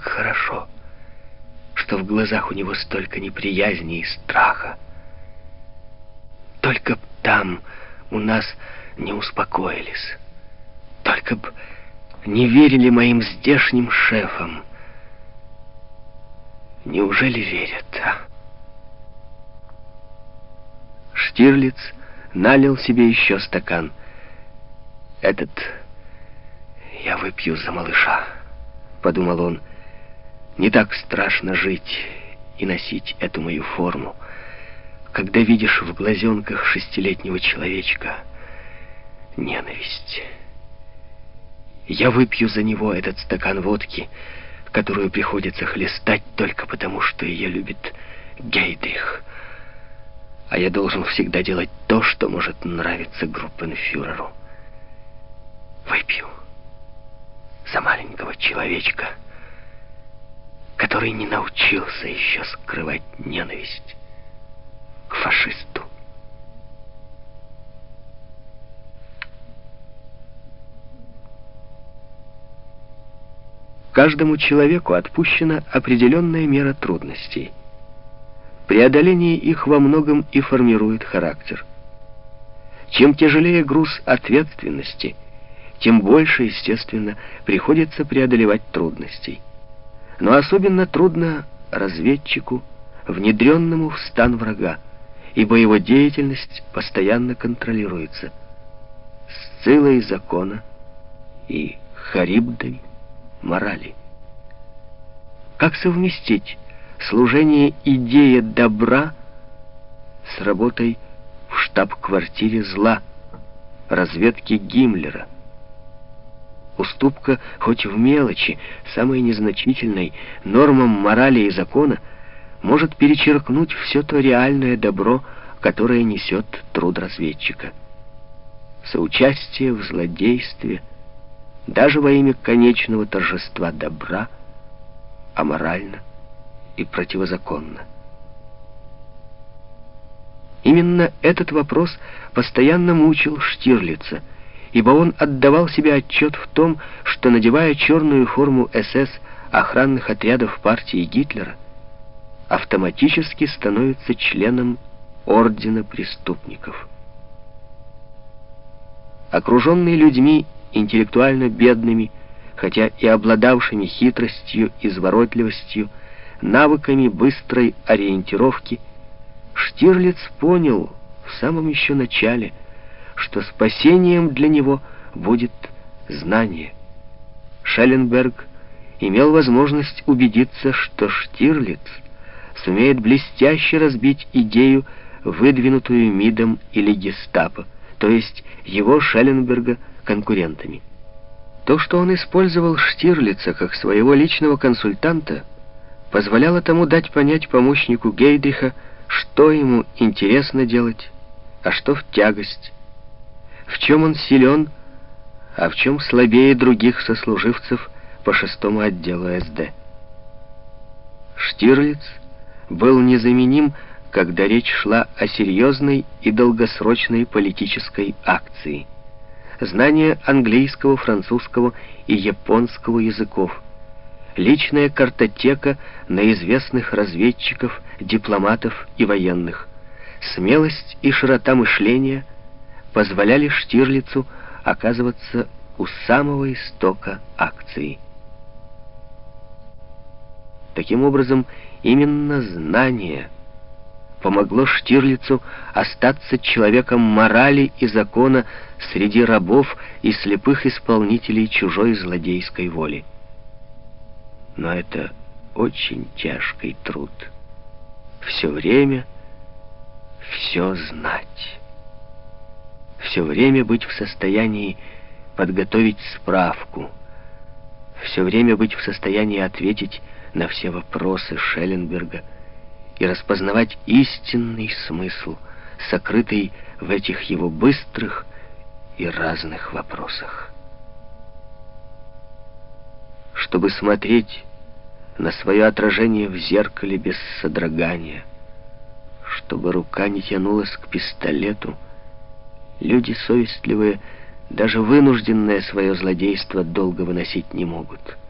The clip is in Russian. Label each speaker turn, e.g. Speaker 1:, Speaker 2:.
Speaker 1: как хорошо, что в глазах у него столько неприязни и страха. Только б там у нас не успокоились. Только б не верили моим здешним шефам. Неужели верят, а? Штирлиц налил себе еще стакан. Этот я выпью за малыша, подумал он. Не так страшно жить и носить эту мою форму, когда видишь в глазенках шестилетнего человечка ненависть. Я выпью за него этот стакан водки, которую приходится хлестать только потому, что ее любит Гейдрих. А я должен всегда делать то, что может нравиться группенфюреру. Выпью за маленького человечка, который не научился еще скрывать ненависть к фашисту. Каждому человеку отпущена определенная мера трудностей. Преодоление их во многом и формирует характер. Чем тяжелее груз ответственности, тем больше, естественно, приходится преодолевать трудностей. Но особенно трудно разведчику, внедренному в стан врага, ибо его деятельность постоянно контролируется с силой закона и харибдой морали. Как совместить служение идее добра с работой в штаб-квартире зла, разведки Гиммлера? Уступка хоть в мелочи, самой незначительной, нормам морали и закона, может перечеркнуть все то реальное добро, которое несет труд разведчика. Соучастие в злодействе – даже во имя конечного торжества добра, аморально и противозаконно. Именно этот вопрос постоянно мучил Штирлица, ибо он отдавал себе отчет в том, что, надевая черную форму СС охранных отрядов партии Гитлера, автоматически становится членом Ордена Преступников. Окруженный людьми интеллектуально бедными, хотя и обладавшими хитростью, изворотливостью, навыками быстрой ориентировки, Штирлиц понял в самом еще начале, что спасением для него будет знание. Шелленберг имел возможность убедиться, что Штирлиц сумеет блестяще разбить идею, выдвинутую МИДом или Гестапо, то есть его Шелленберга – конкурентами. То, что он использовал Штирлица как своего личного консультанта, позволяло тому дать понять помощнику Гейдриха, что ему интересно делать, а что в тягость, в чем он силен, а в чем слабее других сослуживцев по шестому отделу СД. Штирлиц был незаменим, когда речь шла о серьезной и долгосрочной политической акции – знание английского, французского и японского языков, личная картотека на известных разведчиков, дипломатов и военных, смелость и широта мышления позволяли Штирлицу оказываться у самого истока акции. Таким образом, именно знание – помогло Штирлицу остаться человеком морали и закона среди рабов и слепых исполнителей чужой злодейской воли. Но это очень тяжкий труд. Все время все знать. Все время быть в состоянии подготовить справку. Все время быть в состоянии ответить на все вопросы Шелленберга, и распознавать истинный смысл, сокрытый в этих его быстрых и разных вопросах. Чтобы смотреть на свое отражение в зеркале без содрогания, чтобы рука не тянулась к пистолету, люди совестливые, даже вынужденное свое злодейство долго выносить не могут —